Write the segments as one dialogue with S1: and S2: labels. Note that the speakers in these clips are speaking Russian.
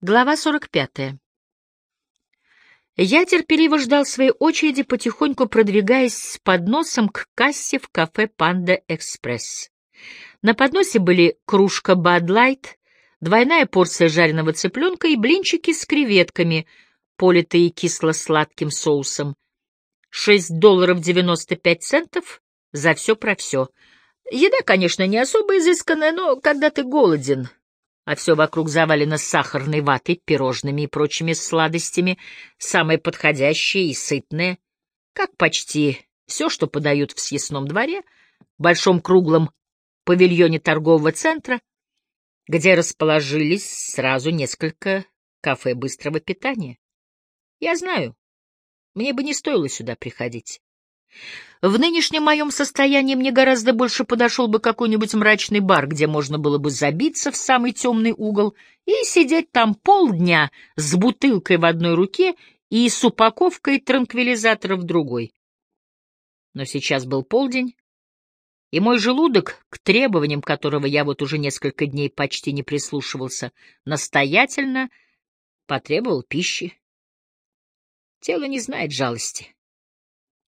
S1: Глава 45. Я терпеливо ждал своей очереди, потихоньку продвигаясь с подносом к кассе в кафе «Панда Экспресс». На подносе были кружка «Бад Лайт», двойная порция жареного цыпленка и блинчики с креветками, политые кисло-сладким соусом. Шесть долларов девяносто пять центов за все про все. Еда, конечно, не особо изысканная, но когда ты голоден, а все вокруг завалено сахарной ватой, пирожными и прочими сладостями, самое подходящее и сытное, как почти все, что подают в съестном дворе, в большом круглом павильоне торгового центра, где расположились сразу несколько кафе быстрого питания. Я знаю, мне бы не стоило сюда приходить. В нынешнем моем состоянии мне гораздо больше подошел бы какой-нибудь мрачный бар, где можно было бы забиться в самый темный угол и сидеть там полдня с бутылкой в одной руке и с упаковкой транквилизатора в другой. Но сейчас был полдень, и мой желудок, к требованиям которого я вот уже несколько дней почти не прислушивался, настоятельно потребовал пищи. Тело не знает жалости.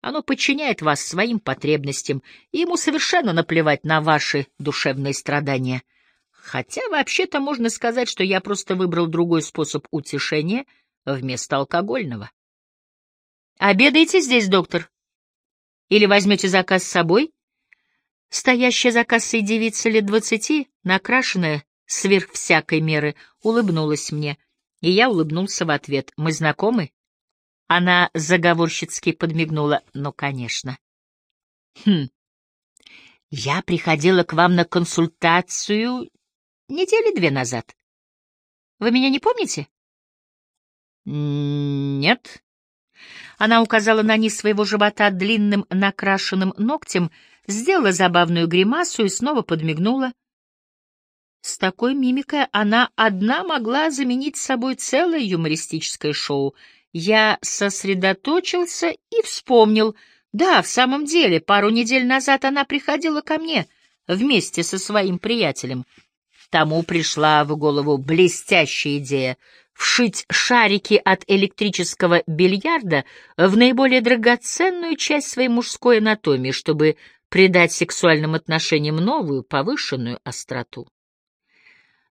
S1: Оно подчиняет вас своим потребностям, и ему совершенно наплевать на ваши душевные страдания. Хотя вообще-то можно сказать, что я просто выбрал другой способ утешения вместо алкогольного. Обедаете здесь, доктор? Или возьмете заказ с собой? Стоящая за кассой девица лет двадцати, накрашенная сверх всякой меры, улыбнулась мне, и я улыбнулся в ответ. Мы знакомы? Она заговорщицки подмигнула. Ну, конечно. Хм. Я приходила к вам на консультацию недели две назад. Вы меня не помните? Нет. Она указала на низ своего живота длинным накрашенным ногтем, сделала забавную гримасу и снова подмигнула. С такой мимикой она одна могла заменить собой целое юмористическое шоу — я сосредоточился и вспомнил. Да, в самом деле, пару недель назад она приходила ко мне вместе со своим приятелем. Тому пришла в голову блестящая идея вшить шарики от электрического бильярда в наиболее драгоценную часть своей мужской анатомии, чтобы придать сексуальным отношениям новую, повышенную остроту.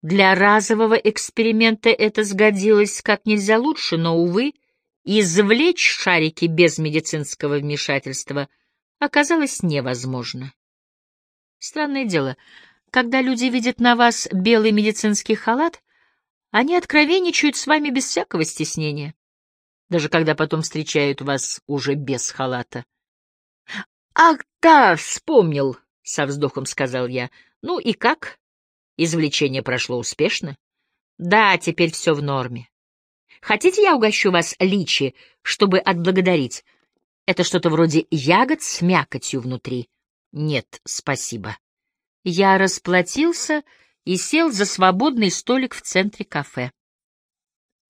S1: Для разового эксперимента это сгодилось как нельзя лучше, но, увы, извлечь шарики без медицинского вмешательства оказалось невозможно. Странное дело, когда люди видят на вас белый медицинский халат, они откровенничают с вами без всякого стеснения, даже когда потом встречают вас уже без халата. — Ах, да, вспомнил, — со вздохом сказал я. — Ну и как? Извлечение прошло успешно? — Да, теперь все в норме. Хотите, я угощу вас личи, чтобы отблагодарить? Это что-то вроде ягод с мякотью внутри. Нет, спасибо. Я расплатился и сел за свободный столик в центре кафе.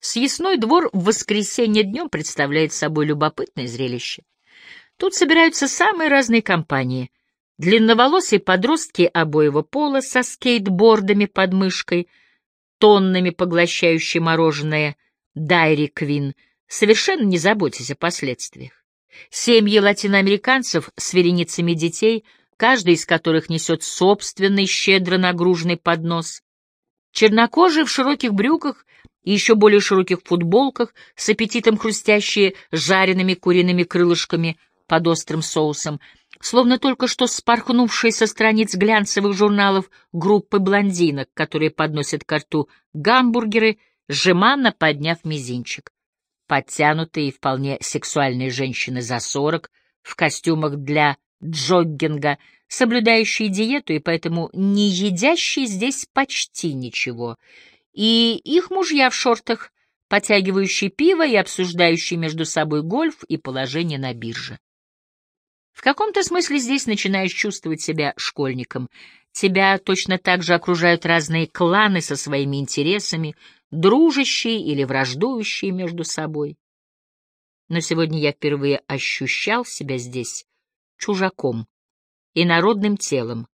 S1: Съестной двор в воскресенье днем представляет собой любопытное зрелище. Тут собираются самые разные компании. Длинноволосые подростки обоего пола со скейтбордами под мышкой, тоннами поглощающие мороженое — Дайри Квин, совершенно не заботясь о последствиях. Семьи латиноамериканцев с вереницами детей, каждый из которых несет собственный щедро нагруженный поднос. Чернокожие в широких брюках и еще более широких футболках, с аппетитом хрустящие жареными куриными крылышками под острым соусом, словно только что спорхнувшие со страниц глянцевых журналов группы блондинок, которые подносят к рту гамбургеры — жеманно подняв мизинчик. Подтянутые и вполне сексуальные женщины за сорок, в костюмах для джоггинга, соблюдающие диету и поэтому не едящие здесь почти ничего, и их мужья в шортах, потягивающие пиво и обсуждающие между собой гольф и положение на бирже. В каком-то смысле здесь начинаешь чувствовать себя школьником. Тебя точно так же окружают разные кланы со своими интересами, дружащие или враждующие между собой. Но сегодня я впервые ощущал себя здесь чужаком и народным телом,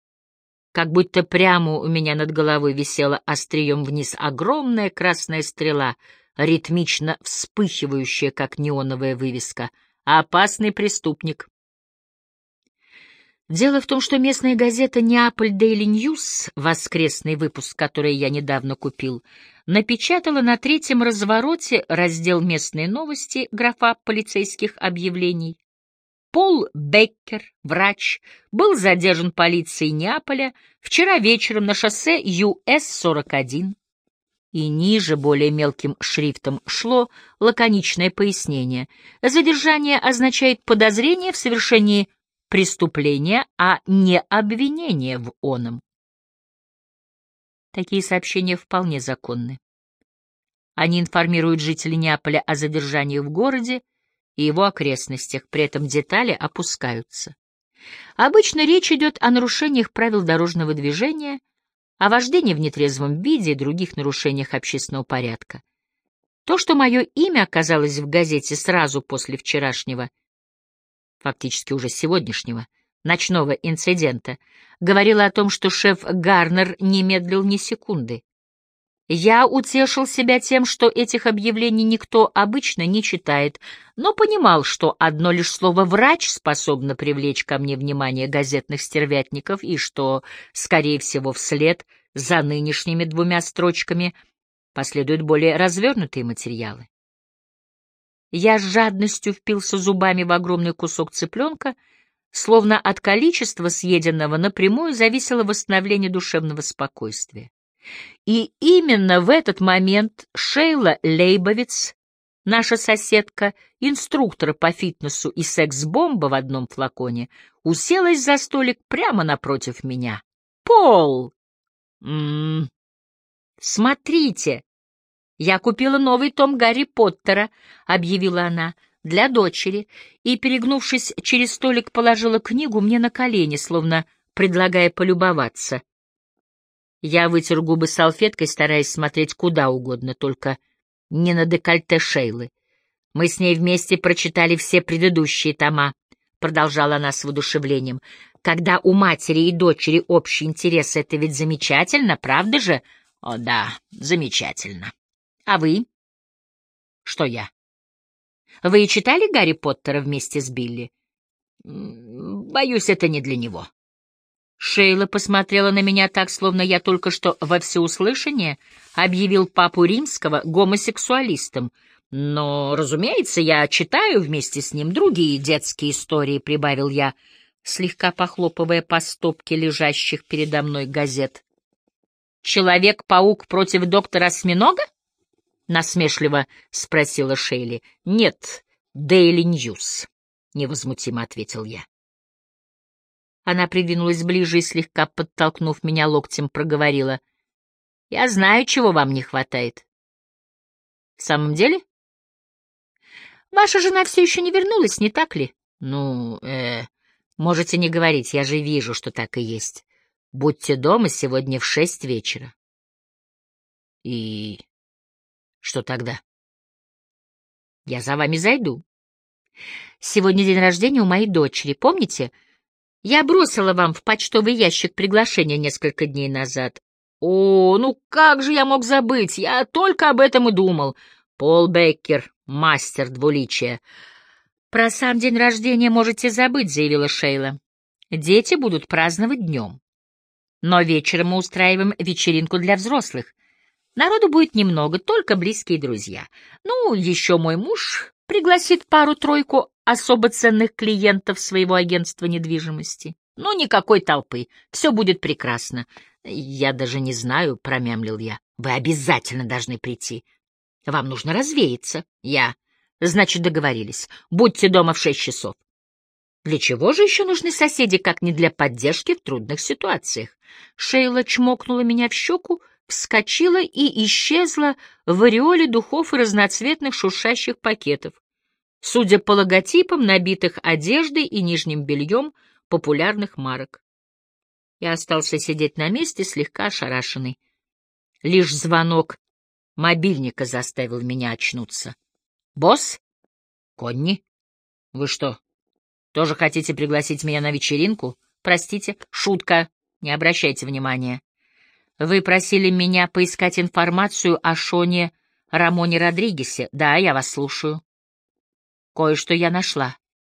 S1: как будто прямо у меня над головой висела острием вниз огромная красная стрела, ритмично вспыхивающая, как неоновая вывеска. «Опасный преступник». Дело в том, что местная газета «Неаполь Дейли Ньюс», воскресный выпуск, который я недавно купил, напечатала на третьем развороте раздел «Местные новости» графа полицейских объявлений. Пол Беккер, врач, был задержан полицией Неаполя вчера вечером на шоссе ЮС-41. И ниже, более мелким шрифтом, шло лаконичное пояснение. Задержание означает подозрение в совершении преступления, а не обвинение в оном. Такие сообщения вполне законны. Они информируют жителей Неаполя о задержании в городе и его окрестностях, при этом детали опускаются. Обычно речь идет о нарушениях правил дорожного движения, о вождении в нетрезвом виде и других нарушениях общественного порядка. То, что мое имя оказалось в газете сразу после вчерашнего фактически уже сегодняшнего, ночного инцидента, говорила о том, что шеф Гарнер не медлил ни секунды. Я утешил себя тем, что этих объявлений никто обычно не читает, но понимал, что одно лишь слово «врач» способно привлечь ко мне внимание газетных стервятников и что, скорее всего, вслед за нынешними двумя строчками последуют более развернутые материалы. Я с жадностью впился зубами в огромный кусок цыпленка, словно от количества съеденного напрямую зависело восстановление душевного спокойствия. И именно в этот момент Шейла Лейбовиц, наша соседка, инструктор по фитнесу и секс-бомба в одном флаконе, уселась за столик прямо напротив меня. «Пол!» «М -м -м. «Смотрите!» «Я купила новый том Гарри Поттера», — объявила она, — «для дочери», и, перегнувшись через столик, положила книгу мне на колени, словно предлагая полюбоваться. Я вытер губы салфеткой, стараясь смотреть куда угодно, только не на декольте Шейлы. Мы с ней вместе прочитали все предыдущие тома, — продолжала она с воодушевлением. Когда у матери и дочери общий интерес, это ведь замечательно, правда же? О да, замечательно. А вы? Что я? Вы читали Гарри Поттера вместе с Билли? Боюсь, это не для него. Шейла посмотрела на меня так, словно я только что во всеуслышание объявил папу римского гомосексуалистом. Но, разумеется, я читаю вместе с ним другие детские истории, — прибавил я, слегка похлопывая по стопке лежащих передо мной газет. «Человек-паук против доктора Осьминога?» Насмешливо спросила Шейли. Нет, Дейли Ньюс, невозмутимо ответил я. Она придвинулась ближе и слегка подтолкнув меня локтем, проговорила: "Я знаю, чего вам не хватает". В самом деле? Ваша жена все еще не вернулась, не так ли? Ну, э, можете не говорить, я же вижу, что так и есть. Будьте дома сегодня в шесть вечера. И что тогда? Я за вами зайду. Сегодня день рождения у моей дочери, помните? Я бросила вам в почтовый ящик приглашение несколько дней назад. О, ну как же я мог забыть? Я только об этом и думал. Пол Беккер, мастер двуличия. Про сам день рождения можете забыть, заявила Шейла. Дети будут праздновать днем. Но вечером мы устраиваем вечеринку для взрослых. Народу будет немного, только близкие друзья. Ну, еще мой муж пригласит пару-тройку особо ценных клиентов своего агентства недвижимости. Ну, никакой толпы. Все будет прекрасно. Я даже не знаю, — промямлил я. Вы обязательно должны прийти. Вам нужно развеяться. Я. Значит, договорились. Будьте дома в шесть часов. Для чего же еще нужны соседи, как не для поддержки в трудных ситуациях? Шейла чмокнула меня в щеку, вскочила и исчезла в ореоле духов и разноцветных шуршащих пакетов, судя по логотипам, набитых одеждой и нижним бельем популярных марок. Я остался сидеть на месте, слегка ошарашенный. Лишь звонок мобильника заставил меня очнуться. «Босс? Конни? Вы что, тоже хотите пригласить меня на вечеринку? Простите, шутка. Не обращайте внимания. Вы просили меня поискать информацию о Шоне Рамоне Родригесе. Да, я вас слушаю. Кое-что я нашла.